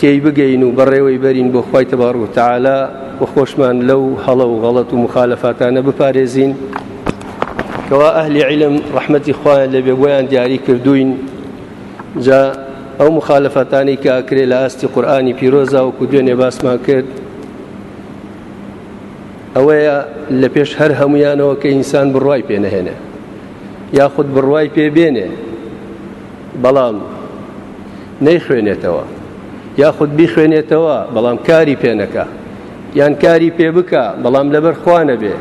تێیبگەین و بەڕێوەی بەرین بۆ خی تەبار و تعالا و خۆشمان لەو هەڵە و غەڵەت و مخالەفاتانە بپارێزین کەوا ئەهلی عیلم ڕحمەتی خۆیان لە بێگویان دیاری کردوین جا ئەو مخالەفەتانی کە ئەکرێ لە ئاستی قورآانی پیرۆزا و کو دوێنێ باسمان کرد ئەوەیە لە پێش هەر هەمویانەوە کە ئینسان بڕوای پێنەهێنێ یاخود بڕوای پێ بێنێ بەڵام نەیخوێنێتەوە یاخود بیخوێنێتەوە بەڵام کاری پێنەکە یان کاری پێ بکە بەڵام لەبەر خوانە بێ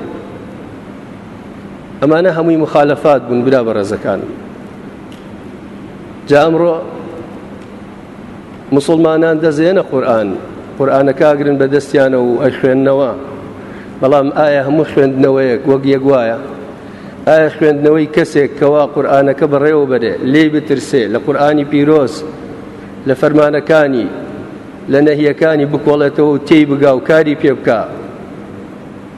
ئەمانە هەمووی مخالفات بوون برا بە ڕێزەکانم جا ئەمڕۆ مسلمانان دەزێنە قورآن قورآانەکەگرن بە دەستیانە و ئەخوێندنەوە بەڵام ئایا هەموو خوێندنەوەیەک وەک یەک وایە ئایا خوێندنەوەی کەسێک کەوا قورآانەکە بەڕێوە بەرێ لێی بترسێ لە قورآانی پیرۆز لە فەرمانەکانی لە نەهیەکانی بکۆڵێتەوە و تێی بگا و کاری پێ بکە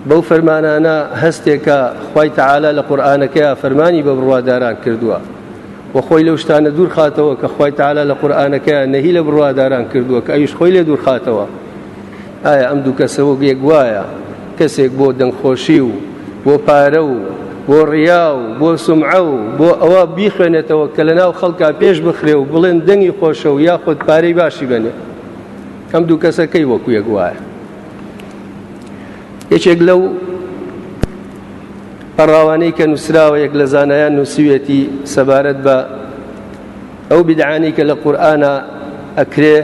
بەو فەرمانانە هەستێکە خی تەعالا لە قورآانەکەی فەرمانی بە بڕواداران کردووە و خۆی لەو شتانە دوور خاتەوە کە خی تەعالا لە قورآانەکەیان نەهی لە بڕواداران کردووە کە ئەویش خۆی لێ دوور خاتەوە ئایا ئەم دوو کەسە وەک یەک وایە کەسێک بۆ دەنگخۆشی و بۆ پارە و بۆ ڕیا و بۆ سمعە و بۆ ئەوە بیخوێنێتەوە کە لە ناو خەڵکا پێش بخرێ و بڵێن دەنگی خۆشە و یاخود پارەی باشی بنێ ئەم دوو کەسەکەی وەکو یەک وایە یەکێک لەو پەڕاوانەی کە نووسراوە یەک لە زانایان نووسویەتی سەبارەت بە ئەو بیدعانەی کە لە قورئانا ئەکرێ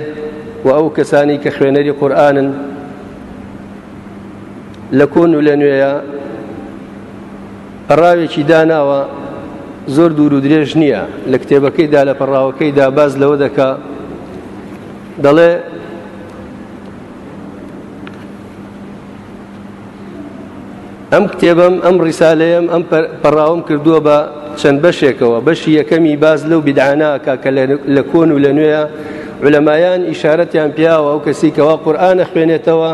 و ئەو کەسانی کە خوێنەری قورئانن لە کۆن و لە نوێیە پەڕاوێکی داناوە زۆر دوور و درێژ نییە لە کتێبەکەیدا لە پەڕاوەکەیدا باز لەوە دەکا دەڵێ ئەم کتێبم ئەم ڕیسالەیەم ئەم پەڕاوم کردووە بە چەند بەشێکەوە بەشی یەکەمی باز لەو بدعاناکە کە لە کۆن و لە نوێە علەمایان ئیشارەتیان پیاوە ئەو کەسی کەوا قورآانە خوێنێتەوە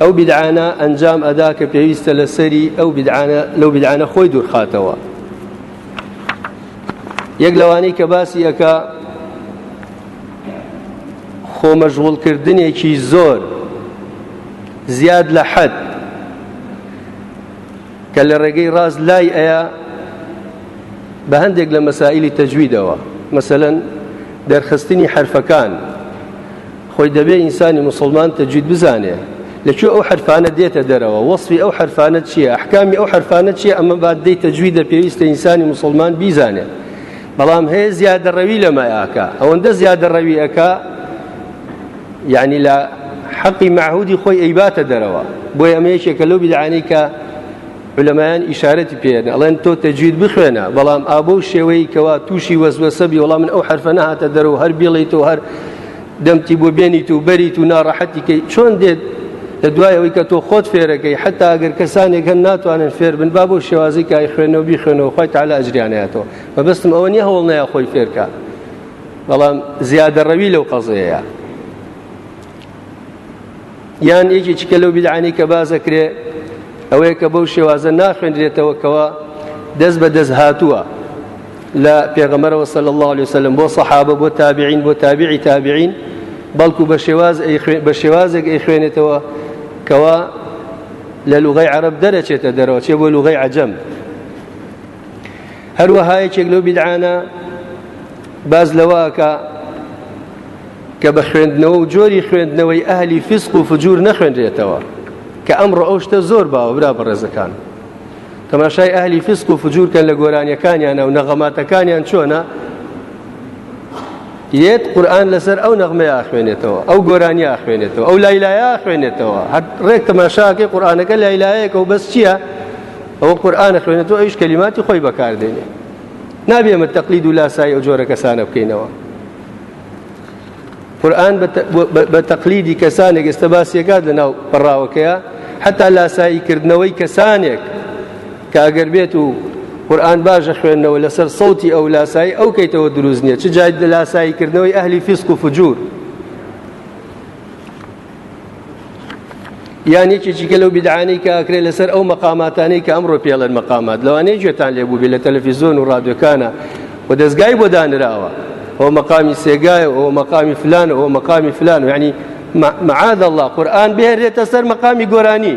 ئەو بدعانە ئەنجام ئەدا کە پێویستە لە سەری ئەو بدعانە لەو بدعانە خۆی دوورخاتەوە یەک لەوانەی کە باسی ئەکا خۆمەشغوڵکردنێکی زۆر زیاد لە حەد کە لە ڕێگەی ڕاست لای ئەیە بە هەندێک لە مەسائللی تەجویدەوە مەسەەن دەرخستنی حرفەکان خۆی دەبێ ئینسانی مسلمان تەجوید بزانێ لەکوێ ئەو حرفانە دێتە دەرەوە وەصفی ئەو حرفانە چییە ئەحکامی ئەو حرفانە چیە ئەمە بادەی تەجویدە پێویستە ئینسانی مسلمان بیزانێ بەڵام هەیە زیادەڕەوی لەمە ئەکا ئەوەندە زیادەڕەوی ئەکا یعنی لە حەقی معهودی خۆی ئەیباتە دەرەوە بۆی ئەمە یەکێکە لەو بیدعانەی کە علەمایان ئیشارەتی پێێن ئەڵێن تۆ تەجوید بخوێنە بەڵام ئابە و شێوەی کەوا تووشی وەزوەسەبی وەڵام من ئەو حرفە نەهاتە دەرەوە هەر بیڵیت و هەر دەمتی بۆ بێنیت و بەریت و ناڕەحەتیکەی چۆن دێت لە دوایەوەی کە تۆ خۆت فێرەکەی حتا ئەگەر کەسانێک هەن ناتوانن فێر بن با بۆ شێوازی کای خوێنەوە بی خوێنەوە خۆی تاالە ئەجریانەتەوە مەبەستم ئەوە نیە هەوڵ نایە خۆی فێرکە بەڵام زیادەڕەوی لەو قەزەیە یان یەکی چکە لەو بیدعانی کە بازەکرێ ئەوەیە کە بەو شێوازە ناخوێندرێتەوە کەەوە دەست بە دەست هاتووە لە پێغەمەرەوە سەل الله عليه وسلم بۆ سەحابە بۆ تابعین بۆ تابعی تابعین بەڵکو بە شێواز بە شێوازێک ئەی خوێنێتەوە کەوا لە لوغی عرب دەرەچێتە دەرەوە چێ بۆ لوغی عجەم هەروەها یەکێک لەو بیدعانە باز لەواکە کە بە خوێندنەوە و جۆری خوێندنەوەی ئەهلی فیسق و فجور نەخوێنرێتەوە کە ئەمڕۆ ئەو شتە زۆر باوە برا بەڕێزەکان تەماشای ئەهلی فیسق و فجور کەن لە گۆرانیەکانیانە و نەغەماتەکانیان چۆنە یەت قورآن لەسەر ئەو نەغمەیە خوێنێتەوە ئەو گۆرانیا خوێنێتەوە ئەو لایلایە خوێنێتەوە هەر ڕێک تەماشاکەی قورآانەکە لایلایەکە و بەس چییە؟ ئەوە قورآانە خوێنە تۆ ئەوش کەلیماتی خۆی بەکاردێنێ نابێمە تەقلید و لاسایی ئەو جۆرە کەسانە بکەینەوە قورآن بە تەقلیدی کەسانێک ئێستا باسیەکات لە ناو پەڕاوەکەیە حتا لاسایی کردنەوەی کەسانێک کە ئەگەر بێت و قورآن باشە خوێندنەوە لەسەر سەوتی ئەو لاسایی ئەو کەیتەوە دروست نییە چ جای لاسایی کردنەوەی ئەهلی فیسک و فجوور یان یەکێکی کە لەو بیدعانەی کە ئەکرێت لەسەر ئەو مەقاماتانەی کە ئەمڕۆ پێڵێن مەقامات لەوانەیە گوێتان لێبوو بێ لە تەلەفیزۆن و ڕادیۆکانە و دەستگای بۆ دانراوە ئەو مەقامی سێگایە ئەو مەقامی فلان ئەو مەقامی فلان و ینی معاد الله قورآن بێنرێتە سەر مەقامی گۆرانی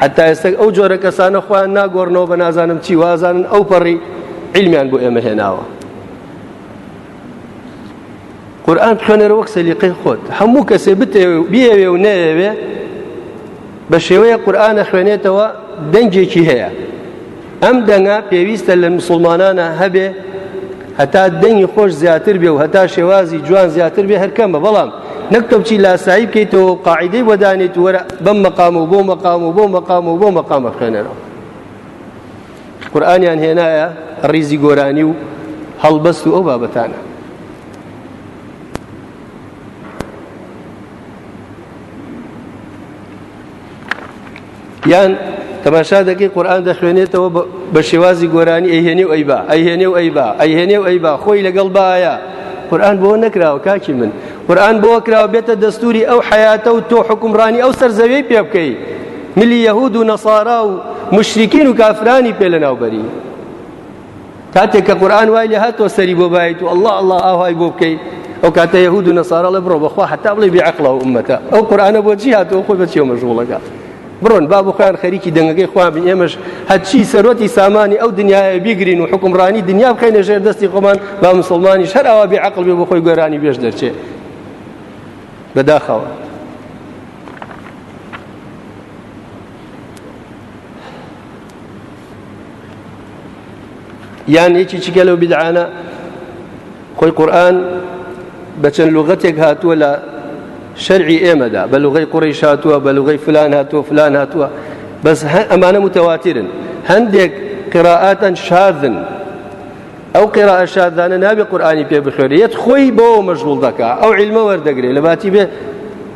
حەتا ئێستەک ئەو جۆرە کەسانە خۆیان ناگۆڕنەوە بە نازانم چی وازانن ئەو پەڕی علمیان بۆ ئێمە هێناوە قورآن بخوێنەرە وەک سەلیقەی خۆت هەموو کەسێ بێوێ و نەیەوێ بە شێوەیە قورآانە خوێنێتەوە دەنگێکی هەیە ئەم دەنگە پێویستە لە مسلمانانە هەبێ هەتا دەنگی خۆش زیاتر بێ و هەتا شێوازی جوان زیاتر بێ هەرکەمە بەڵام نەک تۆ بچی لاسایی بکەیتەوە قاعدەی وەدانێت وەرە بەم مەقام و بۆ مەقام و بۆ مەقام و بۆ مەقام بخێنەرەوە قورآانیان هێنایە ڕیزی گۆرانی و هەڵبەست و ئەو بابەتانە یان تەماشا دەکەی قورآن دەخوێنێتەوە بە شێوازی گۆرانی ئەیهێنێ و ئەیبا ئەیهێنێ و ئەیبا ئەیهێنێ و ئەیبا خۆی لەگەڵ باە قورآن بۆ نەکراوە کاکی من قورآن بۆ کراوە بێتە دەستوری ئەو حیاتە و تۆ حکومڕانی ئەو سەرزەوی پێ بکەی ملی یەهود و نەسارا و مشریکین و کافرانی پێ لەناوبەری کاتێک کە قورآن وای لێ هاتەوە سەری بۆ بایت و الله الله ئاوهای بۆ بکەیت ئەو کاتە یهود و نەسارا لە بڕۆ بەخوا حتا بڵێ بێعقڵە و ئومەتە ئەو قورآنە بۆ جی هاتەوە خۆی بەچیەوە مەژغوڵەکە بڕۆن با بۆ خۆیان خەریکی دەنگەکەی خوا بین ئێمەش هەچی سەرۆتی سامانی ئەو دنیاە بیگرین و حکومڕانی دنیا بخینە ژێر دەستی خۆمان با مسلمانیش هەر ئاوا بێعقڵ بێ بۆ خۆی گۆرانی بێش دەرچێ بەداخەوە یان یەکی چگە لەو بدعانە خۆی قورآن بە چەند لوغەتێک هاتووە لە شەرعی ئێمەدا بە لوغی قڕیش هاتووە بە لوغی فلان هاتووە فلان هاتووە بەس ئەمانە متەواترن هەندێک قراعاتەن شاردن ئەو قێرا شادانە نابێ قورآانی پێ بخوێنێت یەت خۆی بۆ مەشغول دەکا ئەو علمە وەردەگرێت لە باتی بێ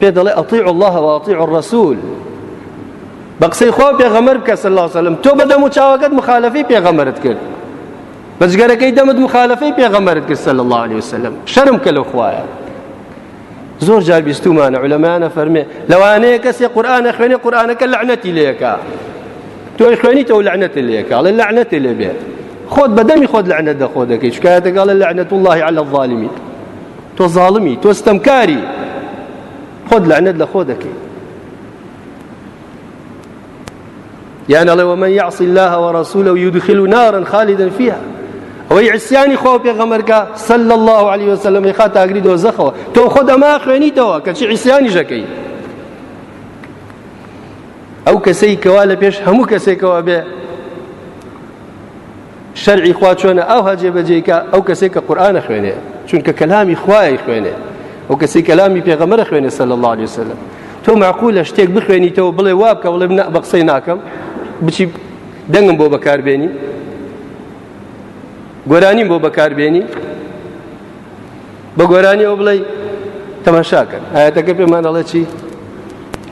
پێ دەڵێ ئەطیع الله و ئەطیع الرسول بە قسەی خوا پێغەمەر بکە صلی الله وسلم تۆ بە دەم و چاوەکەت مخالفی پێغەمەرت کرد بە جگەرەکەی دەمت مخالفی پێغەمەرت کرد صلی الله عليه وسلم شەرم کە لەو خوایە زۆر جار بیستومانە علەمانە فەرمێ لەوانەیە کەسێ قورآانە خوێنێ قورآانەکە لەعنەتی لەکە تۆی خوێنیتەوە لەعنەتی لەکە ئەڵێ لەعنەتی لێ بێت خۆت بەدەمی خۆت لەعنەت دەخۆ دەکەی شکایەتەکەڵە لەعنەت اللهی على الظالمی تۆ زاڵمی تۆ ستەمکاری خۆت لەعنەت لە خۆ دەکەی یان ئەڵێ ومن یعص الله ورسوله يدخل نارا خالدا فيها ئەوەی عسیانی خۆ پێغەمەرکە سل الله عليه وسلم خا تاگری دۆزەخەوە تۆ خۆ دەما خوێنیتەوە کەچی عیسیانی ژەکەی ئەو کەسەی کەوا لە پێش هەموو کەسێکەوە بێ شەرعی خوا چۆنە ئاوها جێبەجێی کە ئەو کەسێک کە قورآانە خوێنێ چونکە کەلامی خوای خوێنێ ئەو کەسی کەلامی پێغەمەرە خوێنێ سەل الله عليه وسلم تۆ معقول لە شتێک بخوێنیتەوە بڵێ واب کە بڵێ بە قسەی ناکەم بچی دەنگم بۆ بەکاربێنی گۆرانیم بۆ بەکاربێنی بە گۆرانیەوە بڵێ تەماشاکەن ئاەتەکە پێمان ئەڵێ چی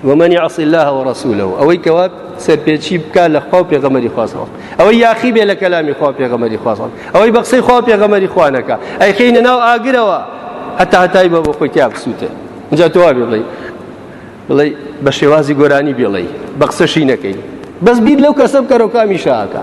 ومەنی عسی الله وەڕسوولەوە ئەوەی کەوا سەرپێچی بکە لە خوا و پێغەمەری خوازەوە ئەوەی یاخی بێ لە کەلامی خوا پێغەمەری خوازەوە ئەوەی بە قسەی خوا پێغەمەری خوانەکە ئەی خینە ناو ئاگرەوە هەتا هەتای بە بۆ خۆی تیا بسووتێ جا تۆوا بێ بڵێ بڵێ بە شێوازی گۆرانی بێڵێ بە قسەشی نەکەی بەس بیر لەو کەسە بکەرەوە کامی شاکە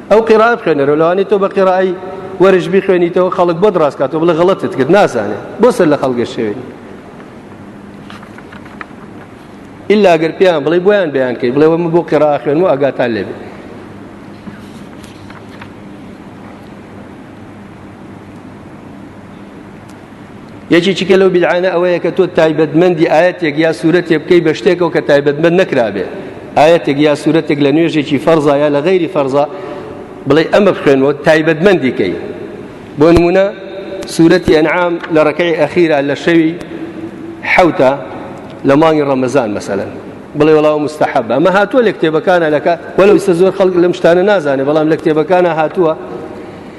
ئەو قیرائە بخوێنەرەوە لەوانەیە تۆ بە قیرایی وەرش بخوێنیتەوە خەڵک بۆت ڕاستکاتەوە بڵێ غەڵەتت کرد نازانێ بۆ سەر لە خەڵگە شێوێن ئللا گەر پێیان بڵێ بۆیان بیان کرد بڵێ من بۆ قیرا خوێن و ئاگاتان لێبێت یەکێکی کە لەو بیدعانە ئەوەیە کە تۆ تایبەتمەندی ئاەتێک یا سوورەتێک بکەی بە شتێکەوە کە تایبەتمەند نەکرابێ ئاەتێک یا سوورەتێک لە نوێژێکی فەرزا یا لە غەیری فەرزا بڵێ ئەمە بخوێنەوە تایبەتمەندی کەی بۆ نمونە سوورەتی ئەنعام لە ڕەکەی ئەخیرا لە شەوی حوتە لە مانگی ڕەمەزان مەسەن بڵێ وڵاو مستحب ئەمە هاتووە لە کتێبەکانە لەکە وەلو ئیستا زۆر خەڵک لەم شتانە نازانێ بەڵام لە کتێبەکانە هاتووە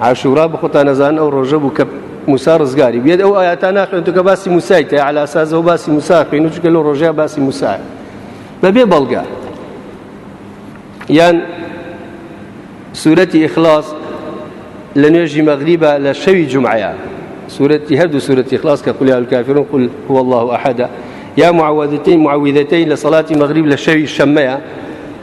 عاشورا بخۆتان نەزان ئەو ڕۆژە بوو کە موسا ڕزگاری بێت ئەو ئاياتا ناخێن تو کە باسی موسای تە على اساس ئەو باسی موسا خوێن و چکە لەو ڕۆژەیە باسی موسا بەبێ بەڵگە یان سوورەتی ئیخلاص لە نوێژی مەغریبە لە شەوی جمعەیە سوورەتی هەردوو سوورەتی خلاص کە قولی الكافرون قل هو الله أحد یا معوذتين معوذتين لە صلاتی مەغریب لە شەوی شەمەیە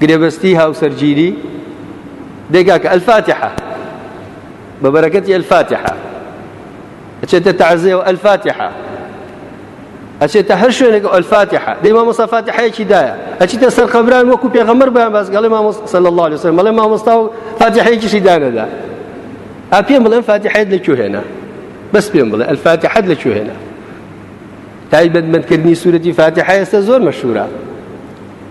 گرێبەستی هاوسەرگیری دەی کاکە الفاتحە بە بەرەکەتی الفاتحە ئەچێتە تەعزێ و الفاتحە ئەچێتە هەر شوێنێک و الفاتحە دەی مامۆستا فاتحەیەکی دایە ئەچیتە سەر قەبران وەکو پێغەمبەر بەیان باس گەڵێ مامۆستا صلی الله عليه وسلم بەڵێ مامۆستا و فاتحەیەکیشی دانەدا ئا پێم بڵێن فاتحەت لە کوێ هێنا بەس پێم بڵێ الفاتحەت لە کوێ هێنا تایبەتمەندکردنی سوورەتی فاتحە ئێستا زۆر مەشهورە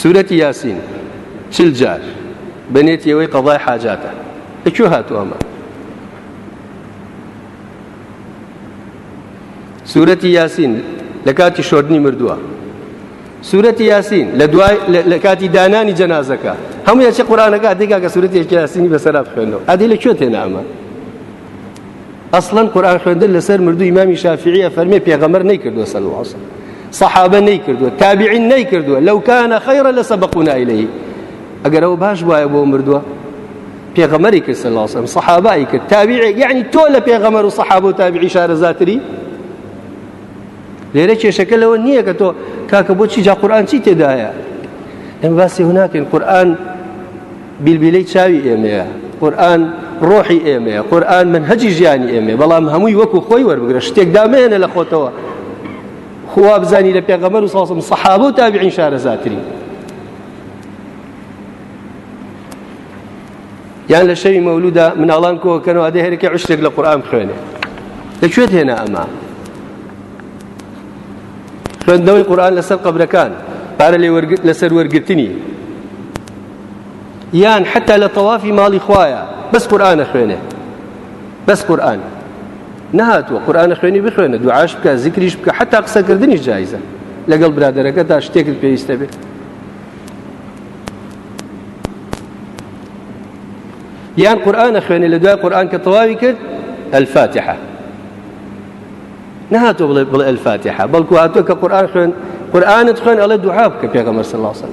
سورەتی یاسین چل جار بەنێتی ئەوەی قەضای حاجاتە لە کوێ هاتوو ئەمە سورەتی یاسین لە کاتی شۆردنی مردووە سورەتی یاسین لە دوای لە کاتی دانانی جەنازەکە هەموو یاچی قورانەکە دێکا کە سورەتی یاسینی بەسەرا بخوێنەوە ئەدی لە کوێ تێنامە ئەسڵەن قورآن خوێندن لەسەر مردوو ئیمامی شافعیە فەرمێ پێغەمەر نەیکردووە سەل واسە صحابە نەیکردووە تابعین نەیکردووە لەو کانە خەیرە لە سەبقونا ئیلەی ئەگەرەوە باش وایە بۆ مردووە پێغەمەری کرد سەل واسەم صحابایی کرد تابعێ یعنی تۆ لە پێغەمەر و صحابە و تابعی شارەزاتری لێرە کێشەکە لەوە نییە کە تۆ کاکە بۆچی جا قورآن چی تێدایە ئەم باسی هەناکەین قورآن بیلبیلەی چاوی ئێمەیە قورآن ڕۆحی ئێمەیە قورآن منهەجی ژیانی ئێمە بەڵام هەمووی وەکو خۆی وەربگرە شتێک دامێنە لە خۆتەوە خوا بزانی لە پێغەمەر و ساسم سەحابە و تابعین شارەزاتری یان لە شەوی مەولودا مناڵان کۆکەنەوە دە هەرەکە عشتێک لە قورآن خوێنێ لەکوێت هێنا ئەمە خوێندنەوەی قورآن لەسەر قبرەکان پارە لەسەر وەرگرتنی یان حتا لە تەوافی ماڵی خوایە بەس قورآانە خوێنێ بەس قورآن نهاتوە قورآانە خوێنی بخوێنە دوعاش بکە زیکریش بکە حتا قسەکردنی جایزە لەگەڵ برادەرەکە تا شتێکت پێویستە بێت یان قورآانە خوێنێ لە دوای قورآان کە تەواوی کرد الفاتحە نهاتۆ بڵێ بڵێ الفاتحە بەڵکو هاتووە کە قورآان خوێن قورآانت خوێن ئەڵێ دوعا بکە پێغەمەر سەڵاسن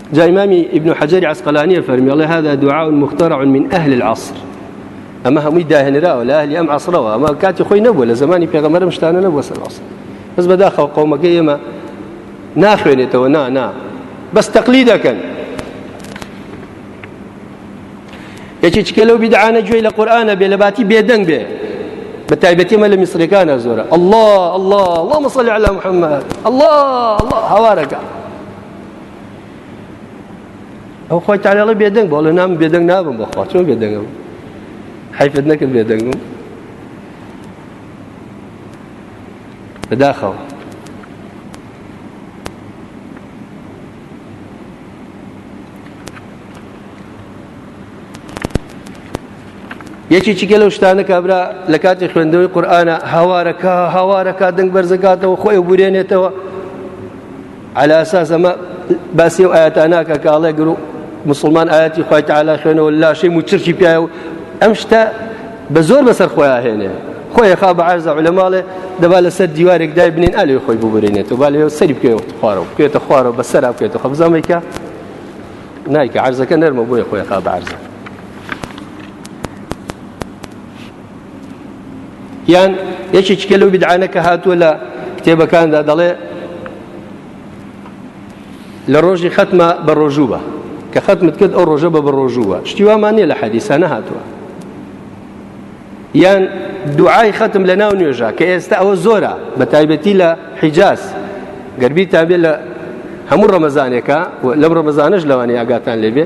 جا ئیمامی ابن حجر عسقلانیە فەرمی ئەڵێ هذا دعاء مخترع من أهل العصر ئەمە هەمووی داهێنراوە لە ئەهلی ئەم عسرەوە ئەمە کاتی خۆی نەبووە لە زمانی پێغەمەرم شتانە نەبووە سەر عسر بەس بەداخەوە قەومەکەی ئێمە ناخوێنێتەوە نا نا بەس تەقلی دەکەن یەکی چکە لەو بیدعانە گوێی لە قورآانە بێ لە باتی بێدەنگ بێ بە تایبەتی مە لە میسرەکانە زۆرە الله الله اللهم صل على محمد الله الله هەوارەکە ئەو خۆی تاالێڵە بێدەنگ بۆڵێ نام بێدەنگ نابم بەخوا چۆ بێدەنگم حیفت نەکرد بێدەنگم بەداخەوە یەکی چیکە لەو شتانە کابرا لە کاتی خوێندەوەی قورآە هاوارەکە هاوارەکە دەنگ بەرزەکاتەوە خۆی بورێنێتەوە عەلا ئەساس ئەمە باسی ئەو ئایەتە ناکە کە ئاڵێ گرو مسلمان ئاەتی خی تعالا خوێنەوە لاشەی موچرکی پیاە و ئەم شتە بە زۆر بەسەر خۆیان هێنێ خۆی خا بە عرزە لە ماڵێ دەبا لەسەر دیوارێک دای بنین ئەلێ خۆی ببرێنێتەوە با لێ سەری بکەێ خوارەوە بکێتە خوارەوە بە سەرا بکێتە خە بزانێکە نایکە عرزەکە نەرمە بۆیە خۆی خا بە عرزە یان یەکێکیکە لەو بدعانە کە هاتووە لە کتێبەکاندا دەڵێ لە ڕۆژی خەتمە بە ڕۆژوو بە کە خەتمت کرد ئەو ڕۆژە بە بەڕۆژووە شتیوامان نیە لە حەدیسانە هاتووە یان دوعای خەتم لە ناو نوێژە کە ئێستا ئەوە زۆرە بە تایبەتی لە حیجاز گەربی تابێت لە هەموو ڕەمەزانێکە لەم ڕەمەزانش لەوانی ئاگاتان لێبێ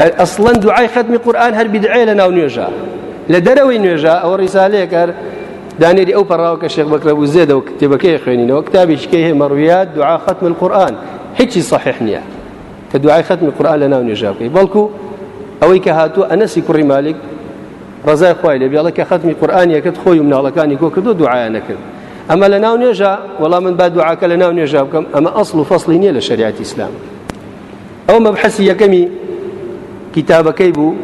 ئەسڵەن دوعای خەتمی قورئان هەر بیدعەیە لە ناو نوێژە لە دەرەوەی نوێژە ئەوە ڕیسالەیەک هەر دانێری ئەو پەڕاوە کە شێخ بەکرە بوو زێدە و کتێبەکەی خوێنینەوە کتابیشکەی هەیە مەڕویات دوعا خەتم القورآن هیچی صحیح نییە کە دوعای خەتمی قورآن لە ناو نوێژە بکەی بەڵکو ئەوەی کە هاتووە ئەنەسی کوڕی مالک ڕزای خۆی لێ بێڵە کە خەتمی قورآن یەکەت خۆی و مناڵەکانی کۆ کردو دوعایان نەکرد ئەمە لە ناو نوێژە وەڵام من با دوعاکە لە ناو نوێژە بکەم ئەمە ئەسڵ و فەصلی نییە لە شریعەتی ئیسلام ئەو مەبحەسی یەکەمی کتابەکەی بوو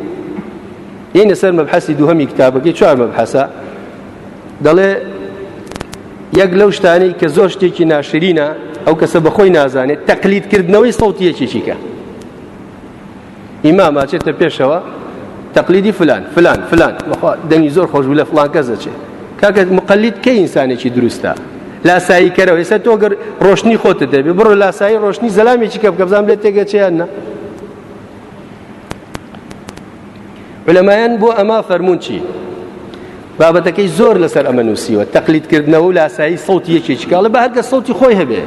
یەینە سەر مەبحەسی دووهەمی کتابەکەی چوار مەبحەسە دەڵێ یەک لەو شتانەی کە زۆر شتێکی ناشرینە ئەو کەسە بەخۆی نازانێت تەقلیدکردنەوەی سەوتی یەکێکیکە ئیمام ئاچێتە پێشەوە تەقلیدی فلان فلان فلان دەنگی زۆر خۆش بوو لە فلان کەس دەچێت کاکە مقلید کە ئینسانێکی دروستە لاسایی کەرەوە ئێستا تۆ گەر ڕۆشنی خۆتە دەبێ بڕۆ لاسایی ڕۆشنی زەلامێکی کە بکەبزان بێت تێگە چیان نە لەمایەن بۆ ئەمە فەرمونون چی بابەتەکەی زۆر لەسەر ئەمە نووسیوە تەقلیدکردنەوە و لاسایی سەوتی یەکێکیکڵە بە هەرکە سەوتی خۆی هەبێ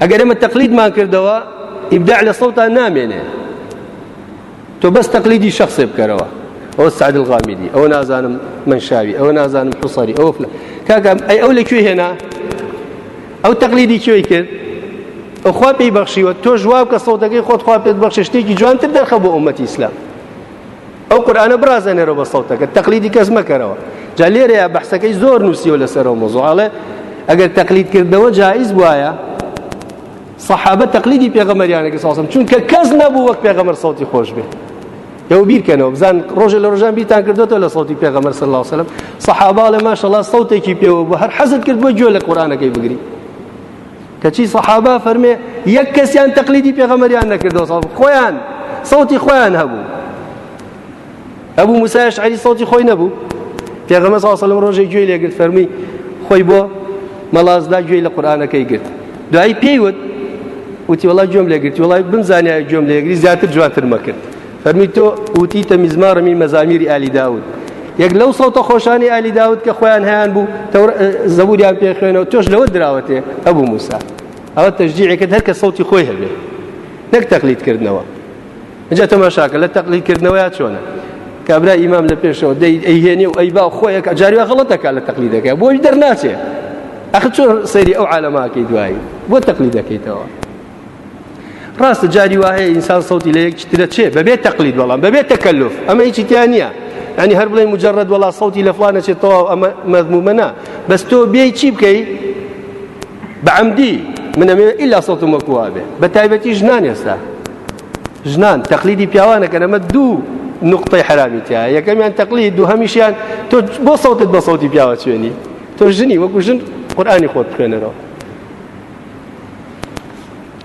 ئەگەر ئەمە تەقلیدمان کردەوە ئیبداع لە سەوتان نامێنێ تۆ بەس تەقلیدی شخصێ بکەرەوە ئەوە سعد الغامیدی ئەوە نازانم من شاوی ئەوە نازانم حوسری ئەوە فلە کاکەم ئەی ئەو لە کوێ هێنا ئەو تەقلیدی کوێی کرد ئەوخوا پێی بەخشیوە تۆ جواب کە سەوتەکەی خۆت خوا پێت بەخش شتێکی جوانتر دەرخە بۆ ئومەتی ئیسلام ئەو قورآانە برازێنەرەوە بە سەوتەکە تەقلیدی کەس مەکەرەوە جا لێرەیە بەحسەکەی زۆر نووسیەوە لەسەرەوە مۆزۆڵێ ئەگەر تەقلیدکردنەوە جایز وایە سەحابە تەقلیدی پێغەمەریانە کە ساسم چونکە کەس نەبوو وەک پێغەمەر سەوتی خۆش بێت ئەو بیرکەنەوە بزان ڕۆژە لە ڕژان بیتان کردوەوە لە سەوتی پێغەمەر سەر لاوسلم سەحابا لە ماشەڵا سەوتێکی پێوە بە هەر حەزت کرد بۆ گوێ لە قورانەکەی بگری کەچی سەحابا فەرمێ یەک کەسیان تەقلیدی پێغەمەریان نەکردەوە خۆیان سەوتی خۆیان هەبوو ئەبوو موسای ئەشعەری سەوتی خۆی نەبوو پێغەمبەر صلی الله علیه و ڕۆژێ گوێی لێگرت فەرمی خۆی بۆ مەڵازدا گوێی لە قورآنەکەی گرت دوایی پێی وت وتی وڵای گوێم لێگرتی وڵای بم زانیای گوێم لێگری زیاتر جوانتر مەکرد فەرمی تۆ وتیتە میزمارمی مەزامیری ئالی داود یەک لەو سەوتە خۆشانی ئالی داود کە خۆیان هەیان بوو زەبوریان پێ خوێنەوە تۆش لەوە دراوەتێ ئەبوو موسا ئەوە تەژجیعەکەت هەر کە سەوتی خۆی هەبێ نەک تەقلیدکردنەوە جا تەماشاکە لە تەقلید کردنەوەیا چۆنە کابرا ئیمام لە پێشەوە دەی ئەیهێنێ و ئەی با خۆیەک جاریوە غڵەتەکە لە تەقلید دەکە بۆی دەرناچێ ئەخ چۆن سەیری ئەو عالەماکەی دوایی بۆ تەقلید دەکەیتەوە ڕاستە جاری وایە ئینسان سەوتی لە یەکترە چێ بەبێت تەقلید بەڵام بەبێت تەکەلف ئەمە هیچی تیان نییە ئەنی هەر بڵێ مجرد وڵا سەوتی لە فلانە چێت تەواو ئەمە مەزمومەنا بەس تۆ بێی چی بکەیت بە عەمدی من ئەمەوێت ئیلا سەڵتم وەکووا بێ بە تایبەتی ژنان ئێستا ژنان تەقلیدی پیاوانەکەن ئەمە دوو نقطەی حرامی تیا یەکەمیان تەقلید دوو هەمیشیان تۆ بۆ سەوتت بە سەوتی پیاوە چێنی تۆ ژنی وەکو ژن قورآانی خۆت بخوێنەرەوە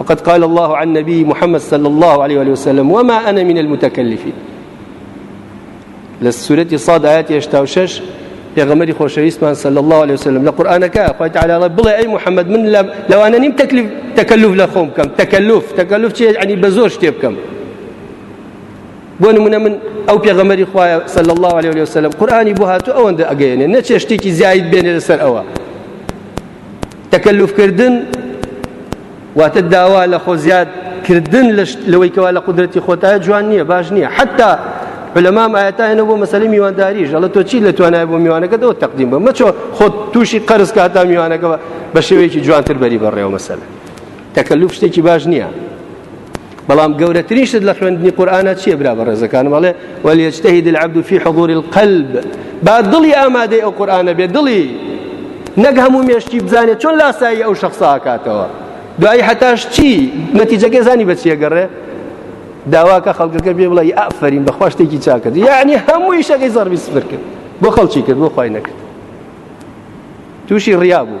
وقد قال الله عن نبي محمد صلى الله عليه وآله وسلم وما أنا من المتكلفين لسورة صاد آيات يشتاوشش پێغەمەری خۆشەویستمان سەل الله عليه وسلم لە قورآانەکە خۆی تعالی بڵێ ئەی محەممەد من لە لەوانە نیم تەکلیف تەکەلوف لە خۆم بکەم تەکەلوف تەکەلوف چێ ئەنی بە زۆر شتێ بکەم بۆ نمونە من ئەو پێغەمەری خوایە سەل الله عليه وسلم قورآانی بۆ هاتو ئەوەندە ئەگەێنێ نەچێ شتێکی زیایت بێنێ لەسەر ئەوە تەکەلوفکردن واتە داوا لە خۆ زیاد کردن لەوەی کەوا لە قدرەتی خۆتایە جوان نییە باش نییە حتا لەمام ئاەتانە بۆ مەسەی میوانداریش ئەڵە تۆ چی لە توانای بۆ میوانەکەەوە تەقدیم بە مەچۆ خۆت تووشی قەرز کاتا میوانەکەەوە بە شێوەیەکی جوانتر بەری بەڕێوە مەسەل تەکەلوف شتێکی باش نییە بەڵام گەورەترین شت لە خوێندنی قورآانە چیە برا بە ڕێزەکانم ئەڵێ وەلیەجتەهید العبد فی حضور القلب با دڵی ئامادەی ئەو قورآانە بێ دڵی نەک هەموو مێشتی بزانێت چۆن لاسایی ئەو شخصاکاتەوە دوایی حتاش چی نەتیجەکە زانی بە چیەگەڕێ داواکە خەڵکەکە پێ بڵی ئافرین بە خوشتێکی چاکرد یعنی هەمووی شەکەی زەربی سفر کرد بۆ خەڵکی کرد بۆ خی نەکرد تووشی ڕیا بوو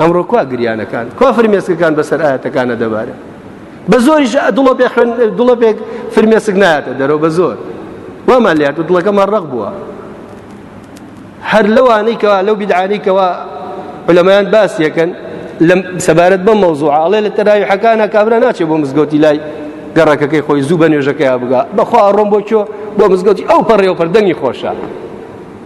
ئەمڕۆ کوا گریانەکان کوا فرمێسکەکان بەسەر ئاەتەکانە دەبارە بە زۆریش دڵە پێ خوێن دڵە پێک فرمێسک نایەتە دەرەوە بە زۆر وامان لات و دڵەکەمان ڕق بووە هەر لەوانەی کەوا لەو بیدعانەی کەوا پلەمایان باس یەکەن لەم سەبارەت بەم مەوزوع ئاڵێ لە تەراوی حەکانە کابرا ناچێ بۆ مزگەوتی لای گەڕەکەکەی خۆی زوو بە نوێژەکەی بگا بەخوا ڕۆم بۆ چۆ بۆ مزگەوتی ئەو پەڕێوپەر دەنگی خۆشە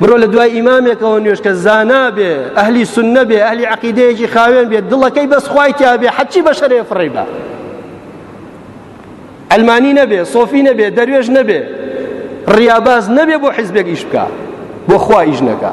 بڕۆ لە دوای ئیمامێکەوە نوێش کە زانا بێ ئەهلی سنە بێ ئەهلی عقیدەیەکی خاوێن بێ دڵەکەی بەس خوای تیا بێ حەچی بە شەرێ فڕی بە ئەلمانی نەبێ سۆفی نەبێ دەروێش نەبێ ڕیاباز نەبێ بۆ حیزبێک ئیش بکە بۆ خوا ئیش نەکە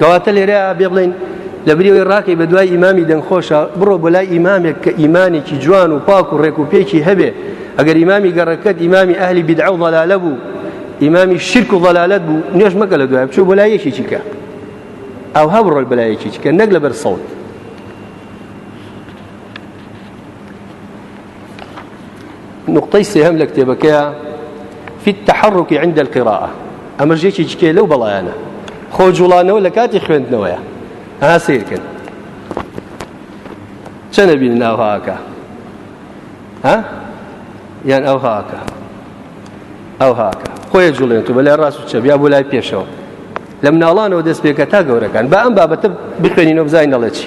کەواتە لێرە بێ بڵین لە بریەوەی ڕاکەی بە دوای ئیمامی دەنگخۆشە بڕۆ بۆ لای ئیمامێک کە ئیمانێکی جوان و پاک و ڕێک و پێکی هەبێ ئەگەر ئیمامی گەڕەکەت ئیمامی ئەهلی بیدع و ضلالە بوو ئیمامی شرک و ضلالت بوو نوێش مەکە لە دوای بچوو بۆ لای یەکی چیکە ئەو هە بڕۆل بەلایەکی چکە نەک لەبەر سەوت نقطەی سێهەم لە کتێبەکەیە في التحرك عند القراءة ئەمە ژێکی جکێ لەو بەڵایەنە خۆ جوڵانەوە لە کاتی خوێندنەوەیە ها سیرکن چەنە بین ناوهاکە ها یان ئەو هاکە ئەو هاکە خۆی جوڵێن تو بە لای ڕاست و چە بیا بۆ لای پێشەوە لە مناڵانەوە دەست پێکە تا گەورەکان بە ئەم بابەتە بخوێنینەوە بزانین دەڵێ چی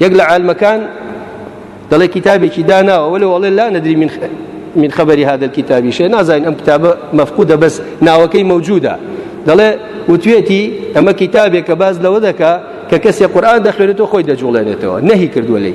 یەک لە عالمەکان دەڵێ کتابێکی داناوە وەلێ وەڵێ لا ندری من من خبری هذا الكتاب شيء نازانین ئەم کتابە مەفقودە بەس ناوەکەی مەوجودە دەڵێ وتوێتی ئەمە کتابێک کە باز لەوە دەکا کە کەسێ قورآان دەخوێنێتەوە خۆی دەجوڵێنێتەوە نەهی کردووە لی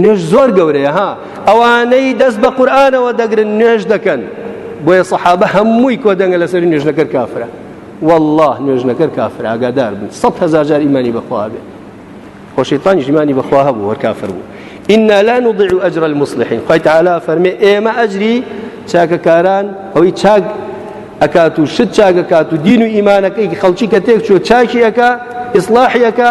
نوێژ زۆر گەورەیە ها ئەوانەی دەست بە قورآانەوە دەگرن نوێژ دەکەن بۆیە سەحابە هەمووی کۆدەنگە لەسەر نوێژنەکە کافرە والله نوێژنەکە کافر ئاگادار بن سە هزار جار ئیمانی بەخوا بێت خۆشیتان ژیمانی بەخوا هەبوو وەر کافر بوو ئیننا لا نضیع ئەجر المصلحین خی تعالا فەرمێ ئێمە ئەجری چاکەکاران ئەوەی چاک ئەکات و شت چاکەکات و دین و ئیمانەکەی خەڵکی کە تێک چوە چاکیەکە ئیسلاحیەکە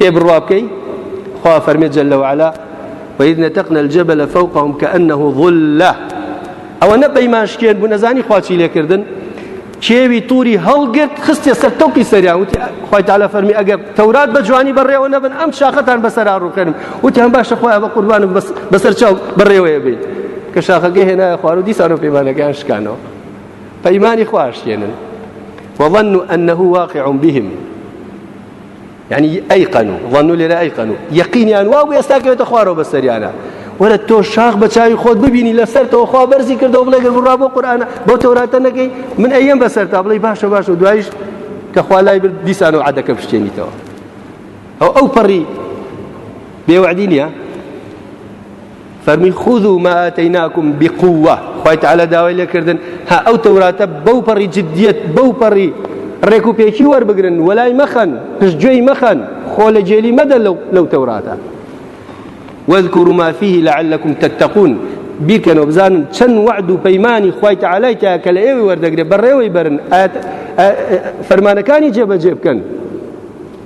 ئێ بڕوا بکەی خوا فەرمێ جل وعلا وإذ نتقنا الجبل فوقهم كأنه ظلة ئەوە نە پەیمان شکێن بوو نەزانی خواچی لێکردن کێوی تووری هەڵگرت خستێ سەر تەوقی سەریاوتی خی تاالە فەرمی ئەگەر تەورات بە جوانی بەڕێوە نەبن ئەم شاخەتان بەسەرا ڕووکەنم وتی هەم باشە خۆیان بە قوربانم بەسەر چاو بەڕێوەیە بێت کە شاخەکە هێنایە خوارو دیسانەوە پەیمانەکەیان شکانەوە پەیمانی خواشێنن وظنوا أنه واقع بهم یعنی ئەیقەنو ظنو لێرە ئەیقەنو یەقینیان وا بوو ئێستا کەوێتە خوارەوە بە سەریانە وەرە تۆ شاخ بە چاوی خۆت ببینی لەسەر تەوە خوا بەرزی کردەوە بڵێ گەر بڕا بۆ قورآانە بۆ تەوراتە نەکەی من ئەیەم بەسەر تا بڵی باشە باشە و دوایش کە خوا لای برد دیسان و عادەکە پشتێنیتەوە ئەو ئەو پەڕی بێوەعدی نییە فەرمی خودو ما ئاتەیناکم بقووە خوای تعالی داوای لێکردن ها ئەو تەوراتە بەو پەڕی جدیت بەو پەڕی ڕێک و پێکی وەربگرن وەلای مەخەن پشتگوێی مەخەن خۆ لە جێلی مەدە لەو تەوراتە واذكروا ما فيه لعلكم تتقون بیکەن و بزانن چەند وعد و پەیمانانی خوای تعالای تا کە لە ئێوەی وەردەگرێت بەڕێوەی بەرن فەرمانەکانی جێبەجێ بکەن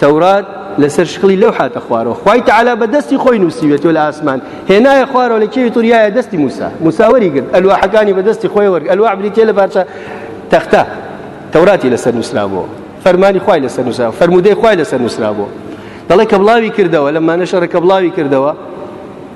تەورات لەسەر شکڵی لەو حاتە خوارەوە خوای تعالا بە دەستی خۆی نووسیوێتەوە لە ئاسمان هێنایە خوارەوە لە کێوی توریایە دەستی موسا موساوەری گرت ئەلواحەکانی بە دەستی خۆی وەرگ ئەلوا بریتێ لە بارچە تەختە تەوراتی لەسەر نووسرابووە فەرمانی خوای لەسەر نووسرا فەرمودەی خوای لەسەر نووسرابووە دەڵێ کە بڵاوی کردەوە لەمانە شەڕەکە بڵاوی کردەوە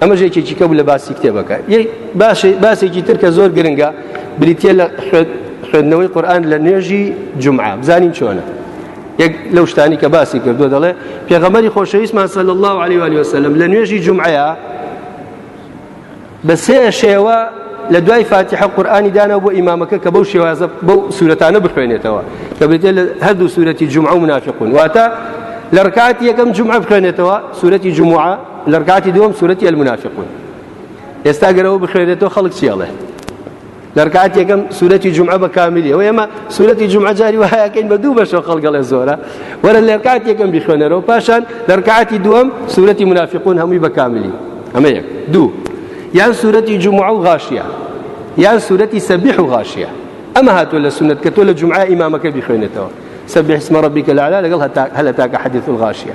ئەمە ژێکێکی کە بوو لە باسی کتێبەکە باسێکی تر کە زۆر گرنگە بریتە لە خوێندنەوەی قورآن لە نوێژی جمعە بزانین چۆنە یەک لەو شتانی کە باسی کردو دەڵێ پێغەمەری خۆشەویستمان سەل الله عليه وعليه وسلم لە نوێژی جمعەیە بە سێ شێوە لە دوای فاتحە قورآانی دانەوە بۆ ئیمامەکە کە بەو شێوازە بەو سوورەتانە بخوێنێتەوە کە بێتێ لە هەردوو سوورەتی جمعە و منافقون واتە لە ڕکات یەکەم جمعە بخوێنێتەوە سوورەتی جمعە لە ڕکاتی دووەم سورەتی المنافقون ئێستا گەرەوە بخوێنێتەوە خەڵک چی ئەڵێ لە ڕکاتی یەکەم سورەتی جمعە بە کاملی ئەوە ئێمە سورەتی جمعە جاری وهایەکەین بە دوو بەشەوە خەڵگەڵێ زۆرە وەرە لە ڕکاتی یەکەم بخوێنەرەوە پاشان لە ڕکاتی دووەم سورەتی منافقون هەمووی بە کاملی ئەمە یەک دوو یان سورەتی جمعە و غاشە یان سورەتی سەبیح و غاشە ئەمە هاتووە لە سنت کە تۆ لە جمعە ئیمامەکە بخوێنێتەوە سەبیح اسم ربك الأعلى لەگەڵ هەلەتاکە حەدیث الغاشە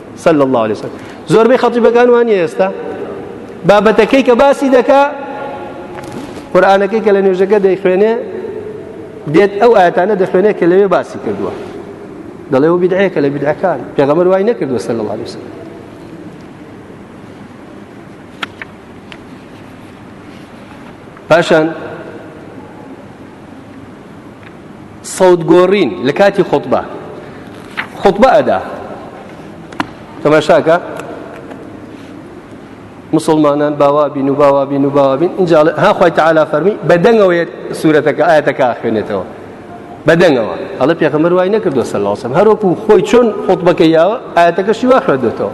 صلی الله علیه وسلم زۆربەی خەتیبەکان وانە ئێستا بابەتەکەی کە باسی دەکا قورآانەکەی کە لە نوێژەکە دەیخوێنێ دێت ئەو ئاەتانە دەخوێنێت کە لەوێ باسی کردووە دەڵێ و بدعەیەکە لە بدعەکان پێغەمەر وای نەکردوە سەر لە وڵامی سەر پاشان سەوت گۆڕین لە کاتی خوتبە خوتبە ئەدا تەماشاکە مسلمانان باوا بین و باوا بین و باوا بین اینجا ها خوای تعالی فەرمی بەدەنگەوە سوورەتەکە ئاەتەکە خوێنێتەوە بەدەنگەوە ئەڵە پێخەمەر وای نەکردو سەلاسم هەروەکو خۆی چۆن خۆتبەکە یاوە ئاەتەکەشی وا خوێندێتەوە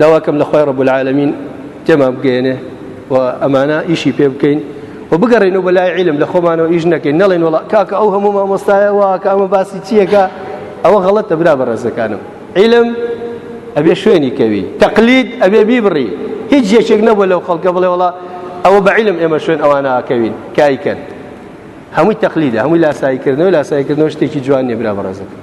داواکەم لە خوای رب العالمین تێمان بگەێنێ و ئەمانە ئیشی پێ بکەین و بگەڕین و بەلای عیلم لە خۆمانەوە ئیش نەکەین نەڵێن وڵا کاکە ئەو هەموو مامۆستایەوە کە ئەمە باسی چییەکە ئەوە غەڵەتە برا بە ڕێزەکانم عیلم ئەبێ شوێنی کەوی تەقلید ئەبێ بیبڕی هیچ یەکێک نەبوو لەو خەڵکە بڵێ وڵا ئەوە بە عیلم ئێمە شوێن ئەوانە ئاکەوین کایکەن هەمووی تەقلیدە هەمووی لاساییکردنەوە لاساییکردنەوە شتێکی جوان نێبرا بە ڕێزەکە